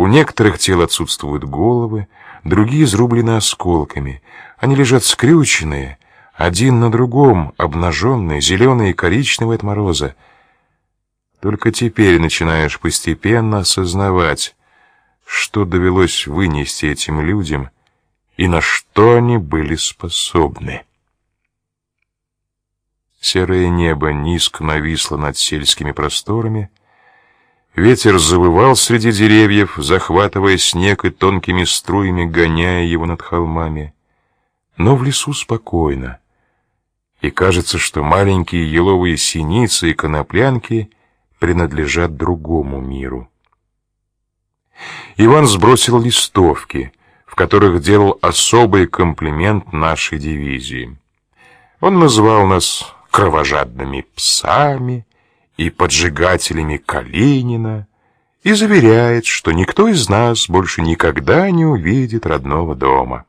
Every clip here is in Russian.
У некоторых тел отсутствуют головы, другие изрублены осколками. Они лежат скрюченные, один на другом, обнаженные, зеленые и коричневые от мороза. Только теперь начинаешь постепенно осознавать, что довелось вынести этим людям и на что они были способны. Серое небо низко нависло над сельскими просторами, Ветер завывал среди деревьев, захватывая снег и тонкими струями гоняя его над холмами. Но в лесу спокойно и кажется, что маленькие еловые синицы и коноплянки принадлежат другому миру. Иван сбросил листовки, в которых делал особый комплимент нашей дивизии. Он назвал нас кровожадными псами и поджигателями Калинина и заверяет, что никто из нас больше никогда не увидит родного дома.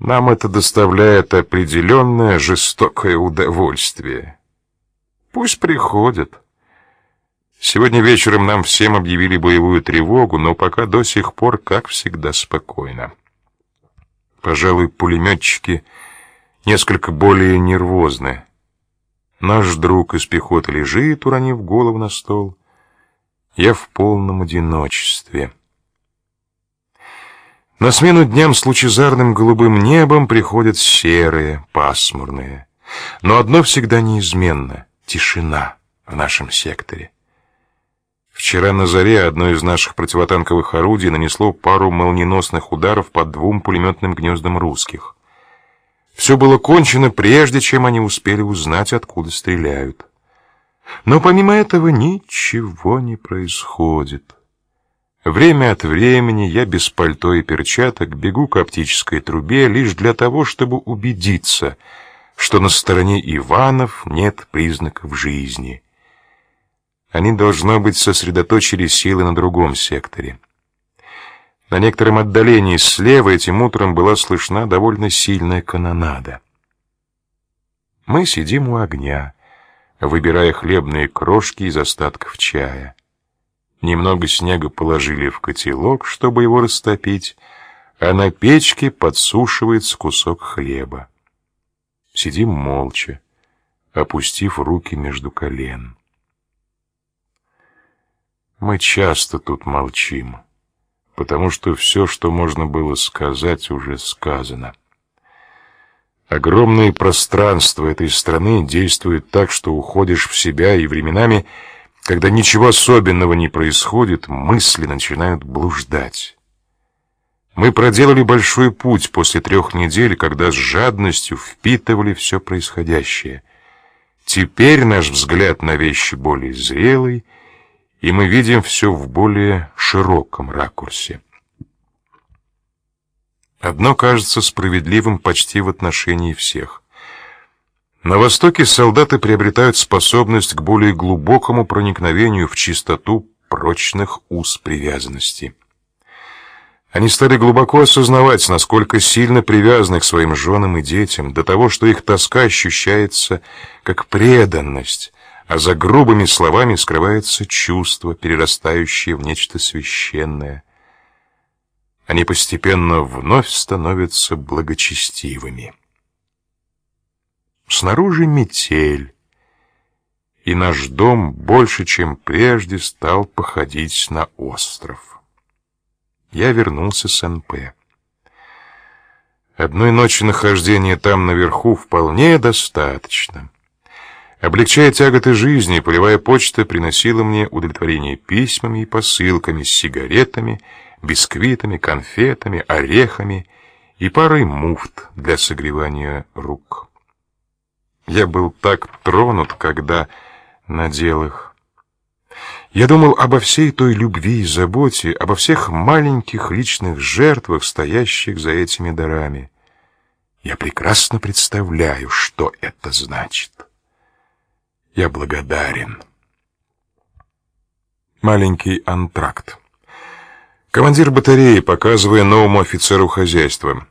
Нам это доставляет определенное жестокое удовольствие. Пусть приходят. Сегодня вечером нам всем объявили боевую тревогу, но пока до сих пор, как всегда, спокойно. Пожалуй, пулеметчики несколько более нервозны. Наш друг из пехоты лежит, уронив голову на стол. Я в полном одиночестве. На смену дням с лучезарным голубым небом приходят серые, пасмурные. Но одно всегда неизменно — тишина в нашем секторе. Вчера на заре одно из наших противотанковых орудий нанесло пару молниеносных ударов по двум пулеметным гнездам русских. Все было кончено, прежде чем они успели узнать, откуда стреляют. Но помимо этого ничего не происходит. Время от времени я без пальто и перчаток бегу к оптической трубе лишь для того, чтобы убедиться, что на стороне Иванов нет признаков жизни. Они, должно быть, сосредоточили силы на другом секторе. На некотором отдалении слева этим утром была слышна довольно сильная канонада. Мы сидим у огня, выбирая хлебные крошки из остатков чая. Немного снега положили в котелок, чтобы его растопить, а на печке подсушивается кусок хлеба. Сидим молча, опустив руки между колен. Мы часто тут молчим, потому что все, что можно было сказать, уже сказано. Огромные пространства этой страны действуют так, что уходишь в себя и временами когда ничего особенного не происходит, мысли начинают блуждать. Мы проделали большой путь после трех недель, когда с жадностью впитывали все происходящее. Теперь наш взгляд на вещи более зрелый, и мы видим все в более широком ракурсе. Одно кажется справедливым почти в отношении всех. На Востоке солдаты приобретают способность к более глубокому проникновению в чистоту прочных уз привязанности. Они стали глубоко осознавать, насколько сильно привязаны к своим женам и детям, до того, что их тоска ощущается как преданность, а за грубыми словами скрывается чувство, перерастающее в нечто священное. Они постепенно вновь становятся благочестивыми. Снаружи метель, и наш дом больше, чем прежде, стал походить на остров. Я вернулся с НП. Одной ночи нахождения там наверху вполне достаточно. Облегчая тяготы жизни, полевая почта приносила мне удовлетворение письмами и посылками с сигаретами, бисквитами, конфетами, орехами и парой муфт для согревания рук. Я был так тронут, когда надел их. Я думал обо всей той любви и заботе, обо всех маленьких личных жертвах, стоящих за этими дарами. Я прекрасно представляю, что это значит. Я благодарен. Маленький антракт. Командир батареи, показывая новому офицеру хозяйства.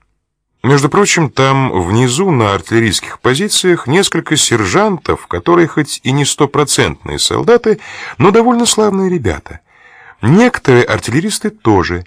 Между прочим, там внизу на артиллерийских позициях несколько сержантов, которые хоть и не стопроцентные солдаты, но довольно славные ребята. Некоторые артиллеристы тоже